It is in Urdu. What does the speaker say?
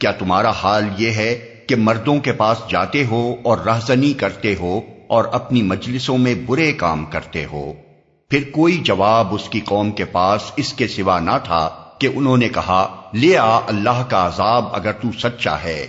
کیا تمہارا حال یہ ہے کہ مردوں کے پاس جاتے ہو اور رہزنی کرتے ہو اور اپنی مجلسوں میں برے کام کرتے ہو؟ پھر کوئی جواب اس کی قوم کے پاس اس کے سوا نہ تھا کہ انہوں نے کہا، لے آ اللہ کا عذاب اگر تو سچا ہے۔